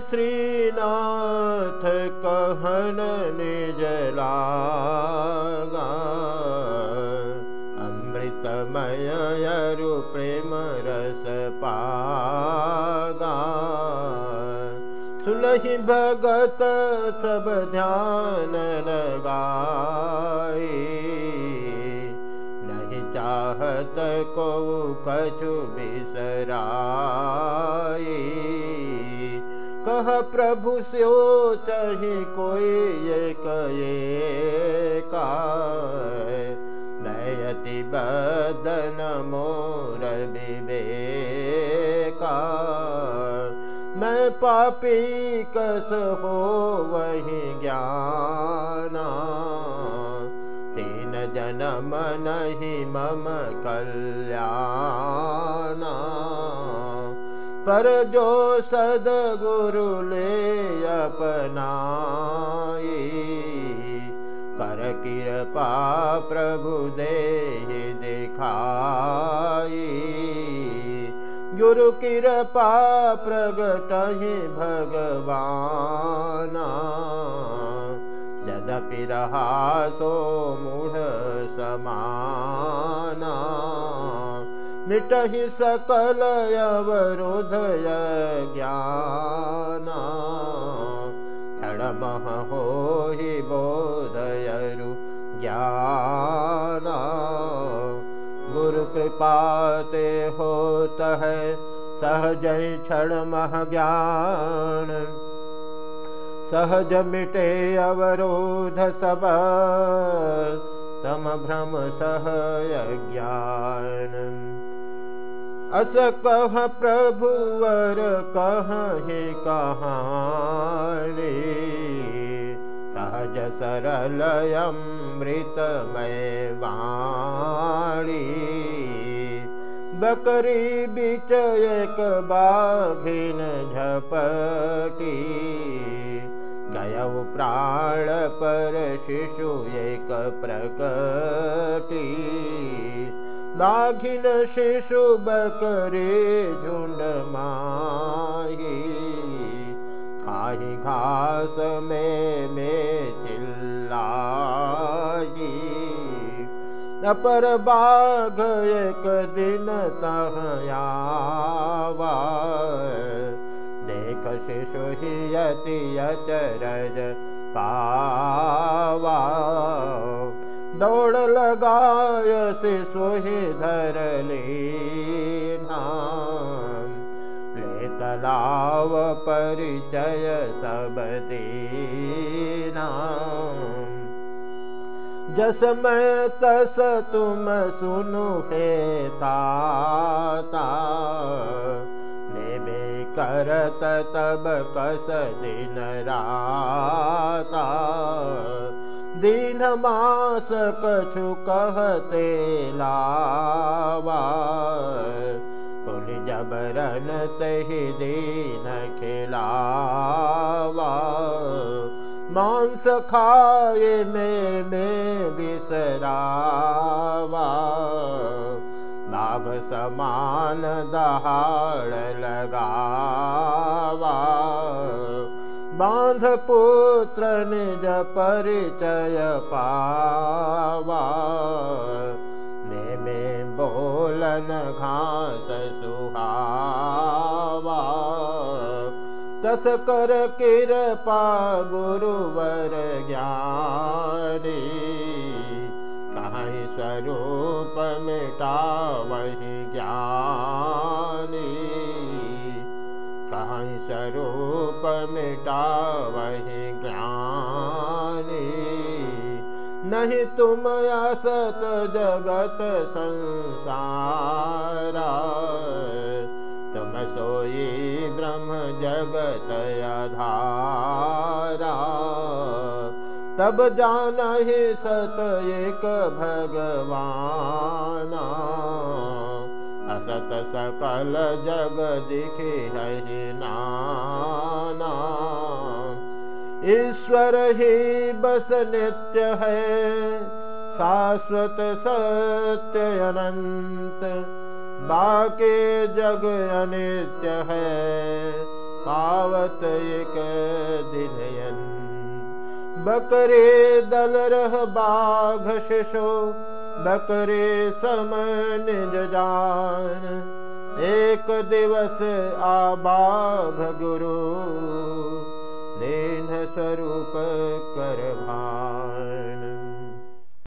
श्रीनाथ कहन यरु प्रेम रस पागा। सुनहि भगत सब ध्यान लगाए। नहीं चाहत को कछु बिसराए कह प्रभु स्यो चहि कोई एक का नयति बदन मोर विवेका मैं पापी कस हो वही ज्ञाना। तीन जन्म नहीं मम कल्याणा। पर जो सदगुरु ले अपनाई कर कृपा प्रभु दे दिखाई गुरु कृपा प्रगट भगवाना। यद्यपि रहा सो मूढ़ समाना मिटहि सकल अवरोधय ज्ञाना। क्षणमह हो हि बोधयरु ज्ञाना। गुरु कृपाते होत है, सहज क्षण मह ज्ञान। सहज मिटे अवरोध सब, तम भ्रम सह ज्ञान। अस कह प्रभुवर कह कहानी। सहज सरलयमृतमय वाणी। बकरी बिच एक बाघिन झपटी। गयौ प्राण पर शिशु एक प्रकटी शिशु बकरी झुंड माही। खाही घास में में चिल्लाई अपर बाघ एक दिन तहयावा देख शिशु ही अति अचरज पावा दौड़ लगाय शिशु ही धर ले तलाव परिचय सब दीना जस मैं तस तुम सुनु हे ताता। नेबे करत तब कस दिन राता दिन मास कछु कहते लावा पुल जबरन तहि दीन खिलावा मांस खाए में में बिसरावा बाघ समान दहाड़ लगावा बाँध पुत्र निज परिचय पावा। ने में बोलन घास सुहावा। तस कर कृपा गुरुवर ज्ञानी। कहीं स्वरूप मिटा वही ज्ञानी। स्वरूप मिटा वही ज्ञानी। नहीं तुम असत जगत संसारा। तुम सोई ब्रह्म जगत अधारा तब जान ही सत एक भगवाना। असत सकल जग दिखे है नाना। ईश्वर ही बस नित्य है, शाश्वत सत्य अनंत। बाके जग अनित्य है, पावत एक दिनयन बकरे दल रह बाघ शिशो बकरे समन जान एक दिवस आ बाघ गुरु लेन स्वरूप कर भान